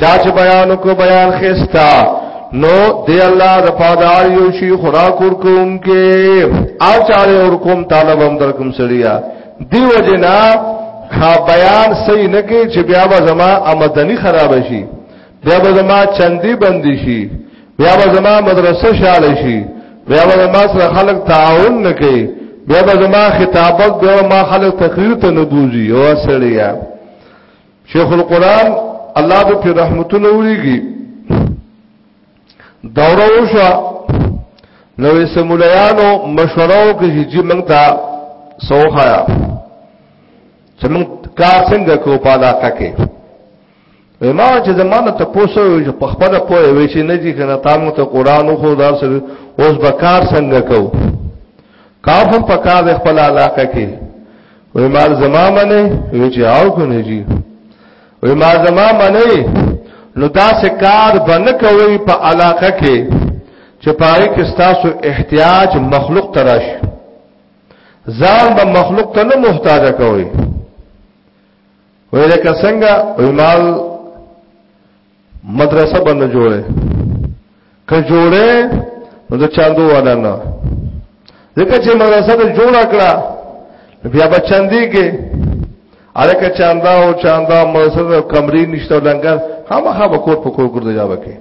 چا چې بیان کو بیان خستا نو دی الله د پادار یو شي خدا کور کوم کې او چاره اور کوم طالب هم در کوم سړیا دیو جنا ها بیان صحیح نه کې چې بیا به زما آمدنی خراب شي بیا به زما چندی بندي شي بیا به زما مدرسه شاله شي بیا به زما سره خلک تعاون نه کوي بیا به زما خطابت بیا ما خلک تقریر ته نه بوزي او سړیا شیخ القرآن الله دې په رحمتونو وريږي دوره وشو نوې سمولایانو مشوره وکړي چې موږ ته سوخایا چې موږ کار څنګه کو په علاقه کې ما چې زمانه ته پوسو چې په خپل پوهه وي چې نه دي کنه تاسو ته قران خو دا سره اوس به کار څنګه کو کافم په کار خپل علاقه کې وی مال زما منه وی چې آو کنه جی وی مال زما منه نو دا سکار بنه کوي په علاقه کې چې پاره کې ستاسو احتیاج مخلوق تراش ځان به مخلوق ته نه محتاج کوي وی لکه څنګه وی مال مدرسه باندې جوړه که جوړه نو د چاندو والا نه ځکه چې مدرسه ته جوړ کړه بیا به چاندي کې الکه چاندا او چاندا مدرسه کمرې نشته لنګر هم هغه کور په کور ګرځي جواب کې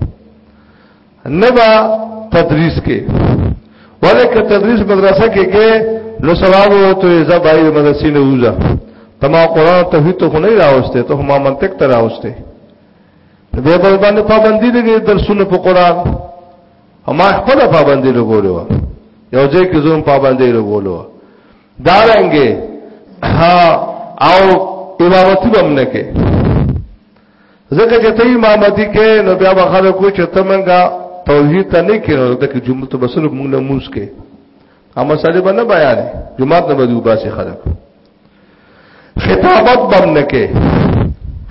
نبا تدریس کې ولکه تدریس مدرسه کې کې نو ثواب وته زبای مدرسې نه وځه تما قران ته هیڅ خو نه راوسته ته ما منطق ته راوسته به بل باندې پابندی لګي درسونه په قران اما خپل پابندی لګولو یو ځای کې زوم پابندی لګولو دا رنګه ها او امامتی بم نه کې ځکه چې ته امامتي کې نو بیا به خلک کو چې ته منګه توحید ته نه کېنو د کې جمعه ته بسره موږ نه موس کې اما سړي باندې بیان جمعه ته به وباسي خلک خطابت بم نه کې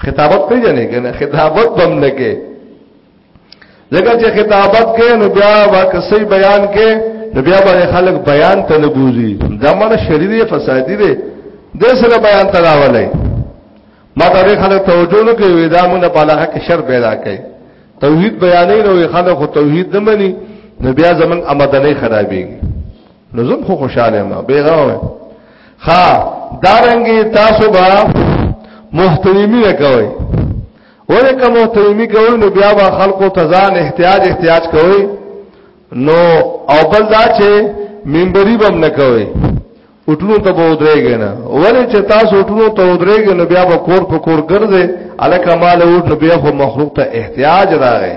خطابت پیژنې کنه خطابت بم نه کې لکه چې خطابت کې نو بیا واکسي بیان کې نو بیا باندې خلک بیان ته نه بوزي دا مړه شریری فسادي دی د سره بیان ته راولای ما دا به خلک توجه نه کوي دا مونږه په علاقه کې شر پیدا کوي توحید بیانې نو خلک خو توحید نه مني نو بیا زمون آمدنی خرابېږي نو زم خو خوشاله ما بیغه ها دارنګي تاسو به محترمي کوي ولی که محترمی کوي نو بیا به خلکو ته ځان احتیاج احتیاج کوي نو او بل دا چې منبری بم نه کوي اټلو ته به ودرېږي نه ولی چې تاسو اټلو ته ودرېږي نو بیا به کور په کور ګرځي الکه مال اوټ بیا خو مخلوق ته احتیاج راغی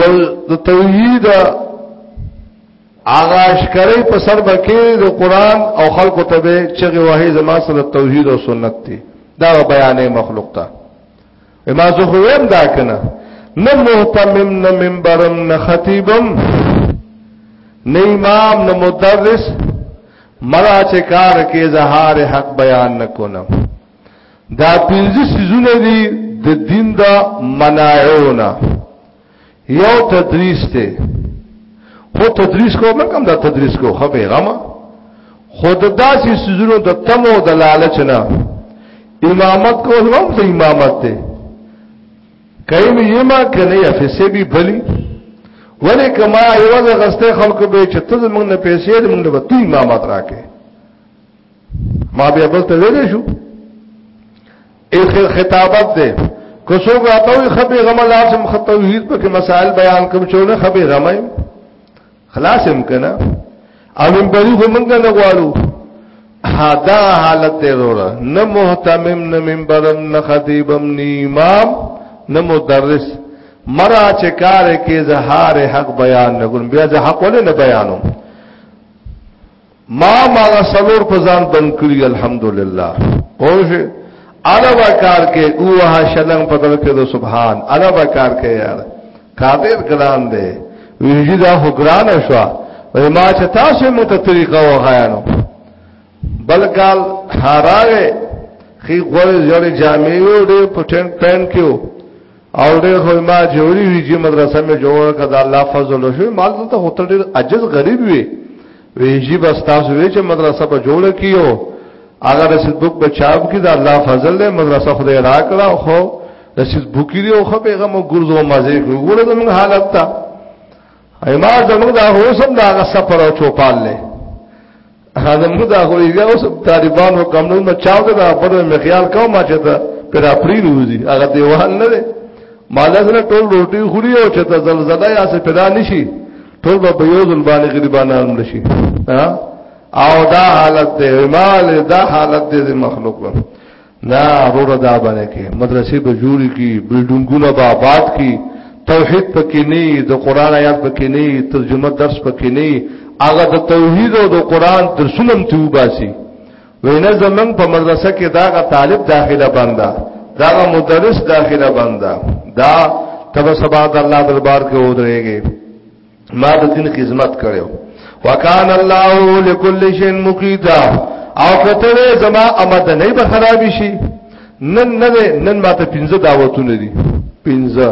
یو د توحید آغاز کړي په سر بکې د قران او خلقو ته به چې وحي زما سره توحید او سنت دي دا بیانې مخلوق ته ما زه خو هم دا کنه نه مهتمم نه منبرم نه خطیبم نه امام نه مدرس مرا چې کار کې زهار حق بیان نکونم دا پنځه سيزونه دي د دین دا منایونه یو تدریس ته خو تدریس کو نه کم دا تدریس کو خو به غما خود داسې سيزونو د تمو د لالچ نه امامت کو هم ته امامت ته کای می یما کنه افسه بی بلی ولی کما یو غسته خلکو به چې تاسو موږ نه پیسې موږ به تی امامت راکې ما بیا بل ته ویلې شو اخر خطابت ده کو څوک راته وي خبي غم لازم خطوهیر په کې مسائل بیان کوم چونه خبي غم خلاص هم کنه او من بری خو مونږ نه غواړو دا حالت دی وروره نه محتمم نه منبرم نه خطیبم نه امام نه مدرس مرا چې کار کې زهار حق بیان نه کوم بیا زه حق ولې نه بیانوم ما ما سلور په ځان بند کړی الحمدلله اوجه الا وکار کې اوه شلنګ په دل کې دو سبحان الا وکار کې یار کابیر ګران دی ویجی دا خو ګران شو وای ما چې تاسو مو ته طریقه وغایانو بلکال حراغه خي غوړ جوړ جامې وړې پټن پین کېو او ډېر خو ما جوړی وی چې مدرسه مې جوړ کړه دا الله فضل شو مال ته هوته ډېر عجز غریب وی وی جی بس تاسو وی چې مدرسه په جوړ کیو اگر رسید بوک بچاو کی دا الله فضل له مدرسه خدای را کړه خو رسید بوک دی او خو پیغام ګرځو مزه ګوره زموږ حالت ته ایما زموږ دا هوسم دا سفر او چوپال له هغه موږ دا خو بیا اوس طالبانو کمنو ما چاو ته دا پر مې خیال کوم چې ته پر اپریل وځي هغه دیوال نه دی مالا سره ټول روټي خوري او چې ته زلزلہ یا څه پیدا نشي ټول به یو ځل باندې غریبانان نشي او دا حالت دی مال دا حالت دی مخلوق نا رور دا باندې کې مدرسې به جوړي کی بلډنګونه به آباد کی توحید پکې نه د قران آیات پکې نه ترجمه درس پکې نه هغه د توحید او د قران درسونه ته وباسي وینا زمنګ په مدرسه کې دا غ طالب داخله بندا دا غ مدرس داخله بندا دا تب سبا د الله دربار کې ودرېږي ما د دین خدمت کړو وکان الله لكل شيء مقيتا او کته زما امد نه به خراب شي نن نه نن ما ته پنځه دعوتونه دي پنځه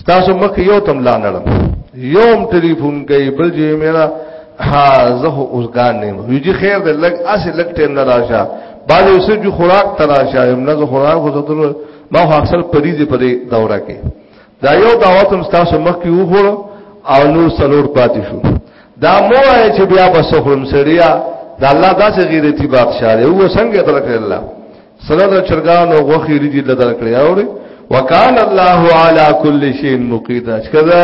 ستاسو مخ یو تم لانړم یوم ټلیفون کوي بل جی میرا ها زه اوسګان نه وي جی خیر دې لګ اسه لګ ټیم نه راشه بعد اوسه جو خوراک تراشه هم نه خوراک خو ته ما اکثر پریزه پرې دوره کې دا یو دعوت هم تاسو مخ کې وګورو او نور سلور پاتې شو دا مو وای چې بیا بس خرم سړیا دا الله داسې غیرتی بادشاہ دی هو څنګه درکړ الله سره د چرګانو غوخي لري د درکړ اوري وکال الله علی کل شیء مقیتا کذا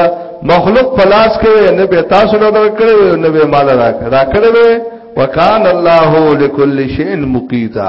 مخلوق پلاس کې نه به تاسو نه درکړ نه به مال راکړ راکړ وکال الله لكل شیء مقیتا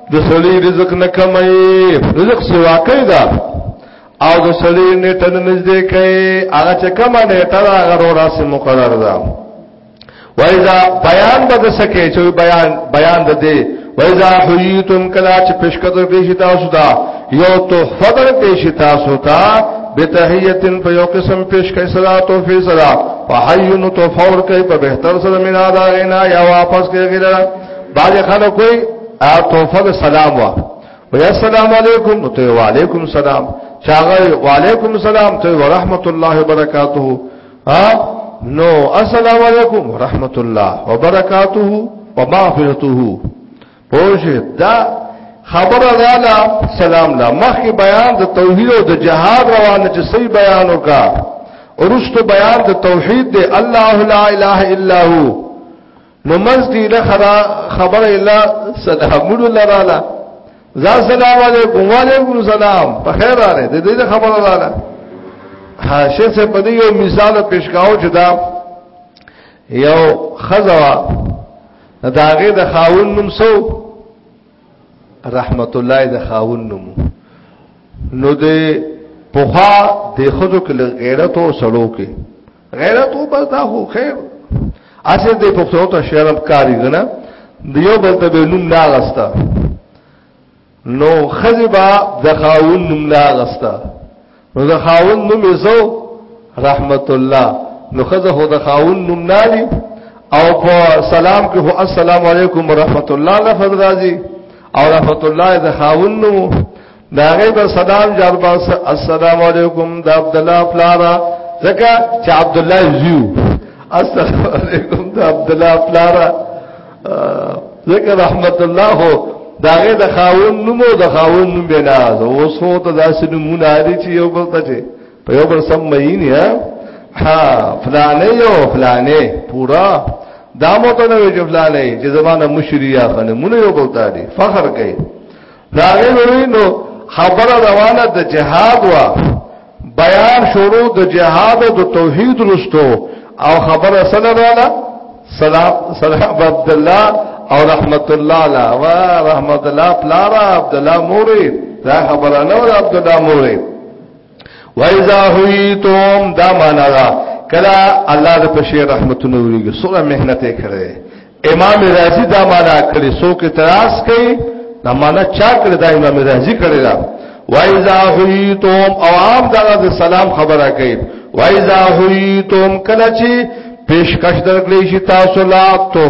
د سړي رزق نه کمای رزق سوا کوي دا او د سړي نیټه نه نږدې کوي هغه چې کوم نیټه دا هغه وراسه مقرر ده وایذا بیان به سکے چې بیان بیان ده دی وایذا حییتم کلا چې پښکته دې شي تاسو دا یو تحفه در دې شي تاسو ته بتحیتن په یو قسم پیش کړي صلات او فی صلات فحیون تو فور کوي په بهتر سره مینا دا غینا یا واپس کوي غیره بعد خلک کوئی ا توفه د سلام وا وی السلام علیکم تو وعلیکم سلام چاغه وعلیکم سلام تو ورحمت الله وبرکاته ها نو السلام علیکم ورحمت الله وبرکاته ومغفرته پوجه دا خبر رالا سلام لا مخی بیان د توحید او د جهاد روانه چې صحیح بیان وکا ورستو بیان د توحید د الله لا اله الا هو نو منځ کې نه خدا خبره الا سلامون لراله زا سلام علیکم وعلیکم سلام په خیر راغله د دې خبره راغله ها شیخ سے په دې یو مثال پیش کاو چې دا یو خزوا داغه د خاون نوم سو رحمت الله د خاون نوم نو د پوها د خزو کې غیرت او سړو کې غیرت او بس دا خو خیر اصل دې پښتو ته شرم کاری غنا دیو بل ته نوم لا غستا نو خزبا د خاون نوم لا غستا نو د خاون نوم زو رحمت الله نو خزه هو د خاون نوم نالي او په سلام کې هو السلام علیکم ورحمت الله لفظ راځي او رحمت الله د خاون نوم دا غیب صدام جربا السلام علیکم دا عبد الله فلارا زکه چې عبد الله زیو السلام علیکم دا عبد الله فلارا زکه رحمت الله دا غیب د خاون نومو د خاون نوم بنا اوس هو ته داسې نمونه لري چې یو بل ته په یو بل سم مینه ها ها فلانه یو فلانه پورا دا مو ته نه وی چې فلانه چې زمانه مشری یا خنه مونږ یو بل ته فخر کوي داغه وی نو خبره روانه د جهاد وا بیان شروع د جهاد او د توحید رستو او خبره سره رااله سلام سلام عبد الله او رحمت الله علی و رحمت الله پلارا عبد الله موري دا خبره نو عبد الله موري وایذا حیتم دا معنا دا کلا الله د پښې رحمتونه وریږي سوره مهنت کړي امام رازی دا معنا کړي سو کې تراس کوي دا معنا چا کړي دا امام رازی کړي دا وایذا حیتم او عام دا د سلام خبره کوي وایذا حیتم کلا چې پیشکش درکړي شي تاسو لا تو